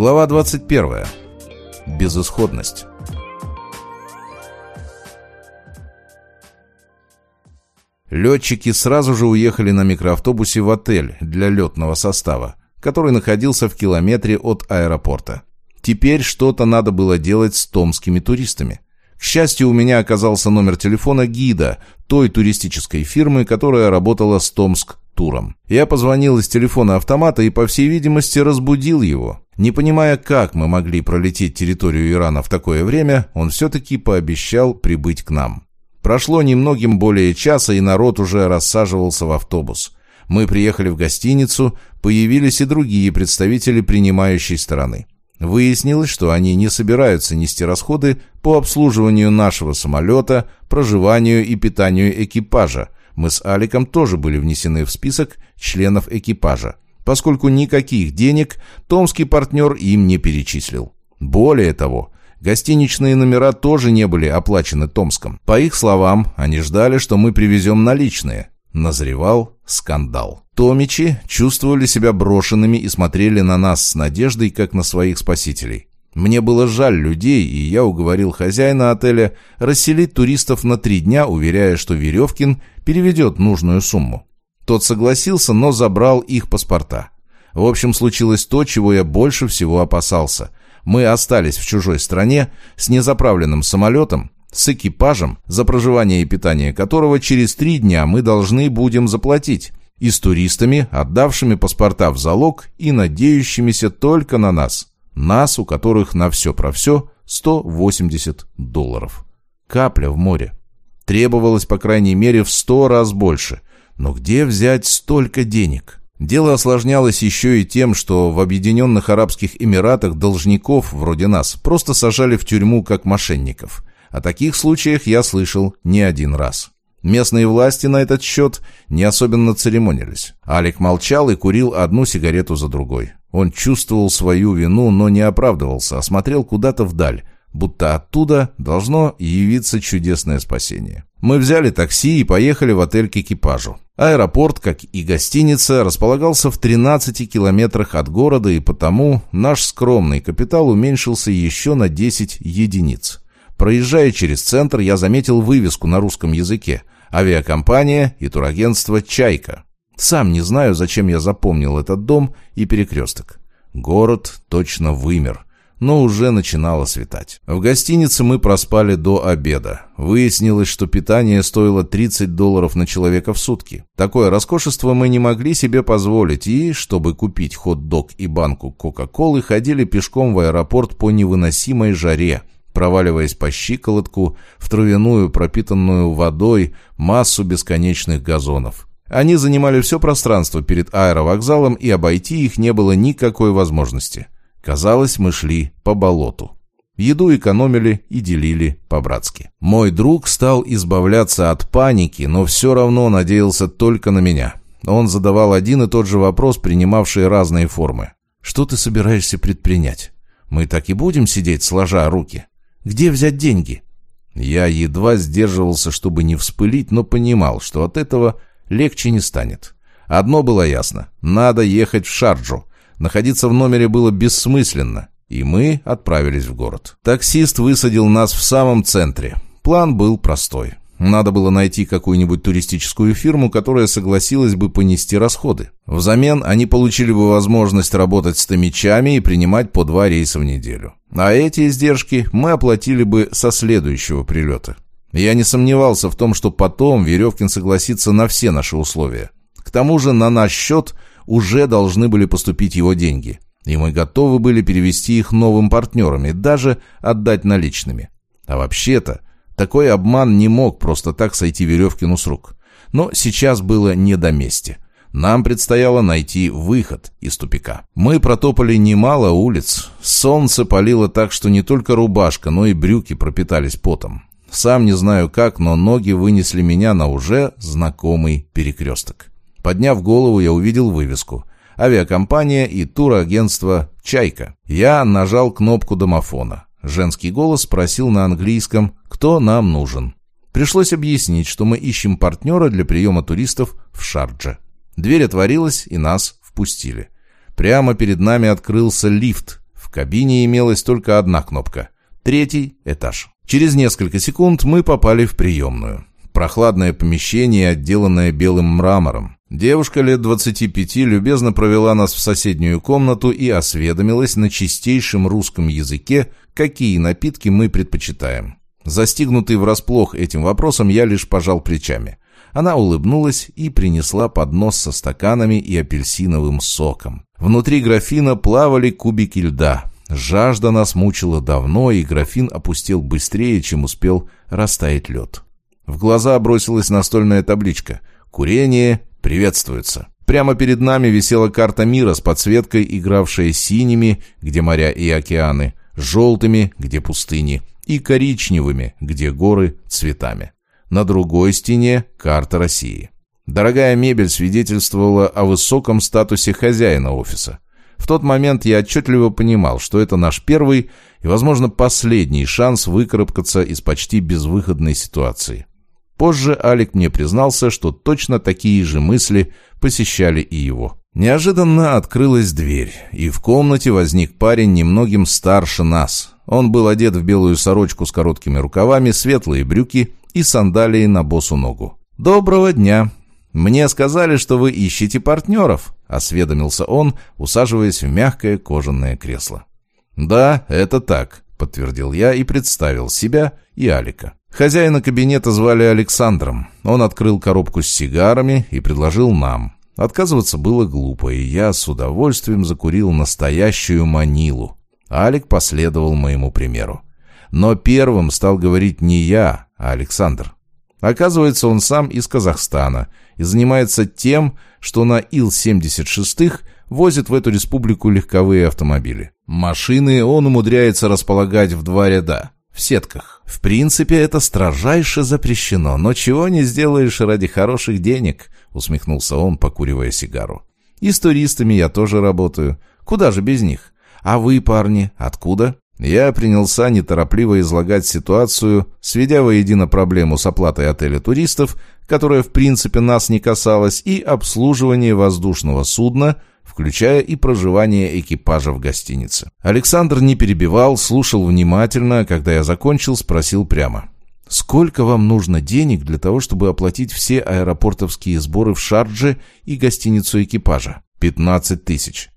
Глава 21. Безысходность. Летчики сразу же уехали на микроавтобусе в отель для летного состава, который находился в километре от аэропорта. Теперь что-то надо было делать с томскими туристами. К счастью, у меня оказался номер телефона гида, той туристической фирмы, которая работала с Томск туром. Я позвонил из телефона автомата и, по всей видимости, разбудил его. Не понимая, как мы могли пролететь территорию Ирана в такое время, он все-таки пообещал прибыть к нам. Прошло немногим более часа, и народ уже рассаживался в автобус. Мы приехали в гостиницу, появились и другие представители принимающей стороны. Выяснилось, что они не собираются нести расходы по обслуживанию нашего самолета, проживанию и питанию экипажа. Мы с Аликом тоже были внесены в список членов экипажа поскольку никаких денег томский партнер им не перечислил. Более того, гостиничные номера тоже не были оплачены Томском. По их словам, они ждали, что мы привезем наличные. Назревал скандал. Томичи чувствовали себя брошенными и смотрели на нас с надеждой, как на своих спасителей. Мне было жаль людей, и я уговорил хозяина отеля расселить туристов на три дня, уверяя, что Веревкин переведет нужную сумму. Тот согласился, но забрал их паспорта. В общем, случилось то, чего я больше всего опасался. Мы остались в чужой стране с незаправленным самолетом, с экипажем, за проживание и питание которого через три дня мы должны будем заплатить, и с туристами, отдавшими паспорта в залог и надеющимися только на нас. Нас, у которых на все про все 180 долларов. Капля в море. Требовалось, по крайней мере, в сто раз больше – но где взять столько денег? Дело осложнялось еще и тем, что в Объединенных Арабских Эмиратах должников, вроде нас, просто сажали в тюрьму как мошенников. О таких случаях я слышал не один раз. Местные власти на этот счет не особенно церемонились. Алик молчал и курил одну сигарету за другой. Он чувствовал свою вину, но не оправдывался, а смотрел куда-то вдаль, будто оттуда должно явиться чудесное спасение. Мы взяли такси и поехали в отель к экипажу. Аэропорт, как и гостиница, располагался в 13 километрах от города, и потому наш скромный капитал уменьшился еще на 10 единиц. Проезжая через центр, я заметил вывеску на русском языке «Авиакомпания и турагентство «Чайка». Сам не знаю, зачем я запомнил этот дом и перекресток. Город точно вымер но уже начинало светать. В гостинице мы проспали до обеда. Выяснилось, что питание стоило 30 долларов на человека в сутки. Такое роскошество мы не могли себе позволить, и, чтобы купить хот-дог и банку Кока-Колы, ходили пешком в аэропорт по невыносимой жаре, проваливаясь по щиколотку в травяную, пропитанную водой, массу бесконечных газонов. Они занимали все пространство перед аэровокзалом, и обойти их не было никакой возможности. Казалось, мы шли по болоту. Еду экономили и делили по-братски. Мой друг стал избавляться от паники, но все равно надеялся только на меня. Он задавал один и тот же вопрос, принимавший разные формы. «Что ты собираешься предпринять? Мы так и будем сидеть, сложа руки? Где взять деньги?» Я едва сдерживался, чтобы не вспылить, но понимал, что от этого легче не станет. Одно было ясно – надо ехать в Шарджу. Находиться в номере было бессмысленно, и мы отправились в город. Таксист высадил нас в самом центре. План был простой. Надо было найти какую-нибудь туристическую фирму, которая согласилась бы понести расходы. Взамен они получили бы возможность работать с томичами и принимать по два рейса в неделю. А эти издержки мы оплатили бы со следующего прилета. Я не сомневался в том, что потом Веревкин согласится на все наши условия. К тому же на наш счет – уже должны были поступить его деньги, и мы готовы были перевести их новым партнерам и даже отдать наличными. А вообще-то, такой обман не мог просто так сойти Веревкину с рук. Но сейчас было не до мести. Нам предстояло найти выход из тупика. Мы протопали немало улиц. Солнце палило так, что не только рубашка, но и брюки пропитались потом. Сам не знаю как, но ноги вынесли меня на уже знакомый перекресток. Подняв голову, я увидел вывеску. Авиакомпания и турагентство «Чайка». Я нажал кнопку домофона. Женский голос спросил на английском, кто нам нужен. Пришлось объяснить, что мы ищем партнера для приема туристов в Шардже. Дверь отворилась, и нас впустили. Прямо перед нами открылся лифт, в кабине имелась только одна кнопка. Третий этаж. Через несколько секунд мы попали в приемную. Прохладное помещение, отделанное белым мрамором. Девушка лет 25 любезно провела нас в соседнюю комнату и осведомилась на чистейшем русском языке, какие напитки мы предпочитаем. Застигнутый врасплох этим вопросом, я лишь пожал плечами. Она улыбнулась и принесла поднос со стаканами и апельсиновым соком. Внутри графина плавали кубики льда. Жажда нас мучила давно, и графин опустел быстрее, чем успел растаять лед. В глаза бросилась настольная табличка «Курение приветствуется». Прямо перед нами висела карта мира с подсветкой, игравшая синими, где моря и океаны, желтыми, где пустыни, и коричневыми, где горы, цветами. На другой стене карта России. Дорогая мебель свидетельствовала о высоком статусе хозяина офиса. В тот момент я отчетливо понимал, что это наш первый и, возможно, последний шанс выкарабкаться из почти безвыходной ситуации. Позже Алик мне признался, что точно такие же мысли посещали и его. Неожиданно открылась дверь, и в комнате возник парень немногим старше нас. Он был одет в белую сорочку с короткими рукавами, светлые брюки и сандалии на босу ногу. «Доброго дня! Мне сказали, что вы ищете партнеров», — осведомился он, усаживаясь в мягкое кожаное кресло. «Да, это так», — подтвердил я и представил себя и Алика. Хозяина кабинета звали Александром. Он открыл коробку с сигарами и предложил нам. Отказываться было глупо, и я с удовольствием закурил настоящую манилу. Алик последовал моему примеру. Но первым стал говорить не я, а Александр. Оказывается, он сам из Казахстана и занимается тем, что на Ил-76 возит в эту республику легковые автомобили. Машины он умудряется располагать в два ряда, в сетках. В принципе, это строжайше запрещено, но чего не сделаешь ради хороших денег, усмехнулся он, покуривая сигару. И с туристами я тоже работаю. Куда же без них? А вы, парни, откуда? Я принялся неторопливо излагать ситуацию, сведя воедино проблему с оплатой отеля туристов, которая в принципе нас не касалась, и обслуживание воздушного судна, включая и проживание экипажа в гостинице. Александр не перебивал, слушал внимательно, когда я закончил, спросил прямо. «Сколько вам нужно денег для того, чтобы оплатить все аэропортовские сборы в Шардже и гостиницу экипажа?» «Пятнадцать тысяч».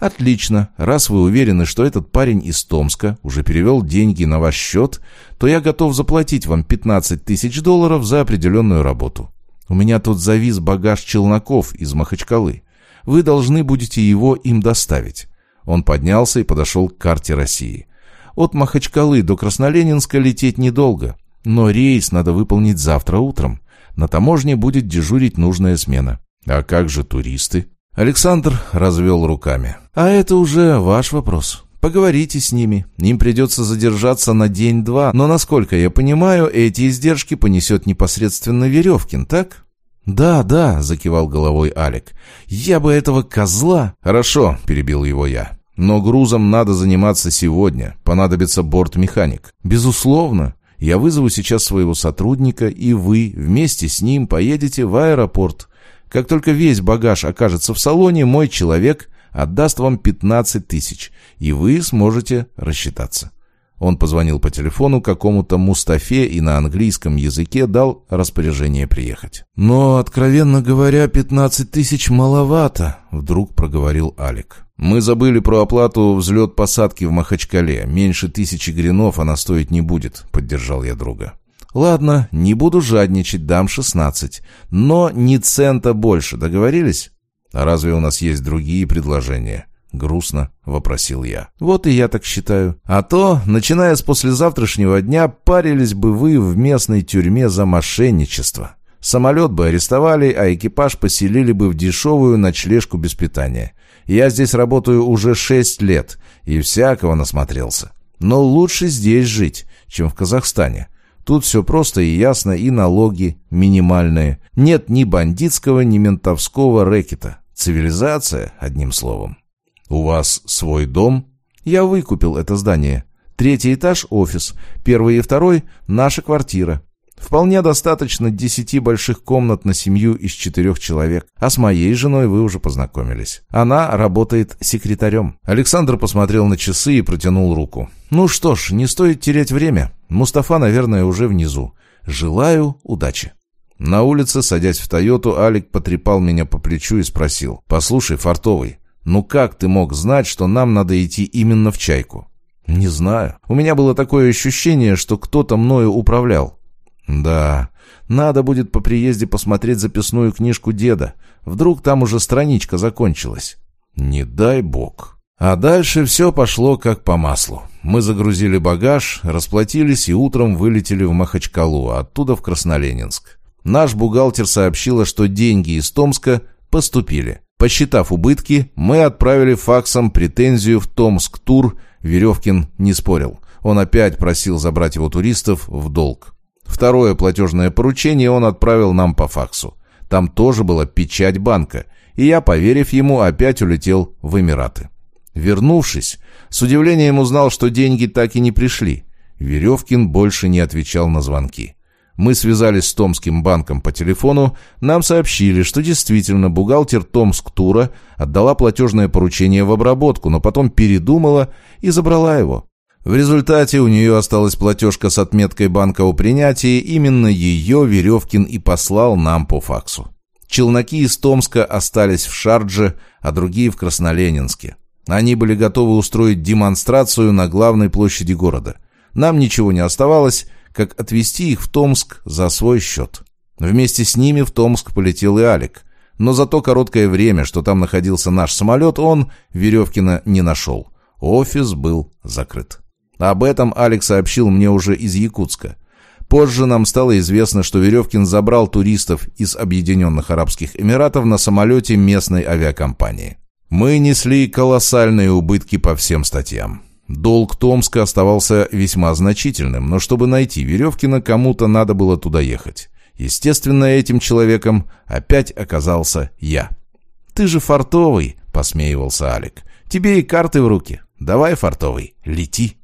«Отлично. Раз вы уверены, что этот парень из Томска уже перевел деньги на ваш счет, то я готов заплатить вам 15 тысяч долларов за определенную работу. У меня тут завис багаж челноков из Махачкалы. Вы должны будете его им доставить». Он поднялся и подошел к карте России. «От Махачкалы до Красноленинска лететь недолго, но рейс надо выполнить завтра утром. На таможне будет дежурить нужная смена». «А как же туристы?» Александр развел руками. «А это уже ваш вопрос. Поговорите с ними. Им придется задержаться на день-два, но, насколько я понимаю, эти издержки понесет непосредственно Веревкин, так?» «Да, да», — закивал головой Алик. «Я бы этого козла...» «Хорошо», — перебил его я. «Но грузом надо заниматься сегодня. Понадобится бортмеханик». «Безусловно. Я вызову сейчас своего сотрудника, и вы вместе с ним поедете в аэропорт. Как только весь багаж окажется в салоне, мой человек отдаст вам 15 тысяч, и вы сможете рассчитаться. Он позвонил по телефону какому-то Мустафе и на английском языке дал распоряжение приехать. «Но, откровенно говоря, 15 тысяч маловато», — вдруг проговорил Алик. «Мы забыли про оплату взлет-посадки в Махачкале. Меньше тысячи гринов она стоить не будет», — поддержал я друга. Ладно, не буду жадничать, дам шестнадцать. Но ни цента больше, договорились? А разве у нас есть другие предложения? Грустно вопросил я. Вот и я так считаю. А то, начиная с послезавтрашнего дня, парились бы вы в местной тюрьме за мошенничество. Самолет бы арестовали, а экипаж поселили бы в дешевую ночлежку без питания. Я здесь работаю уже шесть лет и всякого насмотрелся. Но лучше здесь жить, чем в Казахстане. Тут все просто и ясно, и налоги минимальные. Нет ни бандитского, ни ментовского рэкета. Цивилизация, одним словом. У вас свой дом? Я выкупил это здание. Третий этаж – офис. Первый и второй – наша квартира. Вполне достаточно десяти больших комнат на семью из четырех человек. А с моей женой вы уже познакомились. Она работает секретарем». Александр посмотрел на часы и протянул руку. «Ну что ж, не стоит терять время. Мустафа, наверное, уже внизу. Желаю удачи». На улице, садясь в «Тойоту», Алик потрепал меня по плечу и спросил. «Послушай, Фартовый, ну как ты мог знать, что нам надо идти именно в «Чайку»?» «Не знаю. У меня было такое ощущение, что кто-то мною управлял». «Да, надо будет по приезде посмотреть записную книжку деда. Вдруг там уже страничка закончилась». «Не дай бог». А дальше все пошло как по маслу. Мы загрузили багаж, расплатились и утром вылетели в Махачкалу, оттуда в Красноленинск. Наш бухгалтер сообщила, что деньги из Томска поступили. Посчитав убытки, мы отправили факсом претензию в Томск-тур. Веревкин не спорил. Он опять просил забрать его туристов в долг. Второе платежное поручение он отправил нам по факсу. Там тоже была печать банка, и я, поверив ему, опять улетел в Эмираты. Вернувшись, с удивлением узнал, что деньги так и не пришли. Веревкин больше не отвечал на звонки. Мы связались с Томским банком по телефону, нам сообщили, что действительно бухгалтер Томск Тура отдала платежное поручение в обработку, но потом передумала и забрала его. В результате у нее осталась платежка с отметкой банка о принятии, именно ее Веревкин и послал нам по факсу. Челноки из Томска остались в Шардже, а другие в Красноленинске. Они были готовы устроить демонстрацию на главной площади города. Нам ничего не оставалось, как отвезти их в Томск за свой счет. Вместе с ними в Томск полетел и Алик. Но за то короткое время, что там находился наш самолет, он Веревкина не нашел. Офис был закрыт. Об этом Алекс сообщил мне уже из Якутска. Позже нам стало известно, что Веревкин забрал туристов из Объединенных Арабских Эмиратов на самолете местной авиакомпании. Мы несли колоссальные убытки по всем статьям. Долг Томска оставался весьма значительным, но чтобы найти Веревкина, кому-то надо было туда ехать. Естественно, этим человеком опять оказался я. «Ты же фартовый», — посмеивался Алик. «Тебе и карты в руки. Давай, фартовый, лети».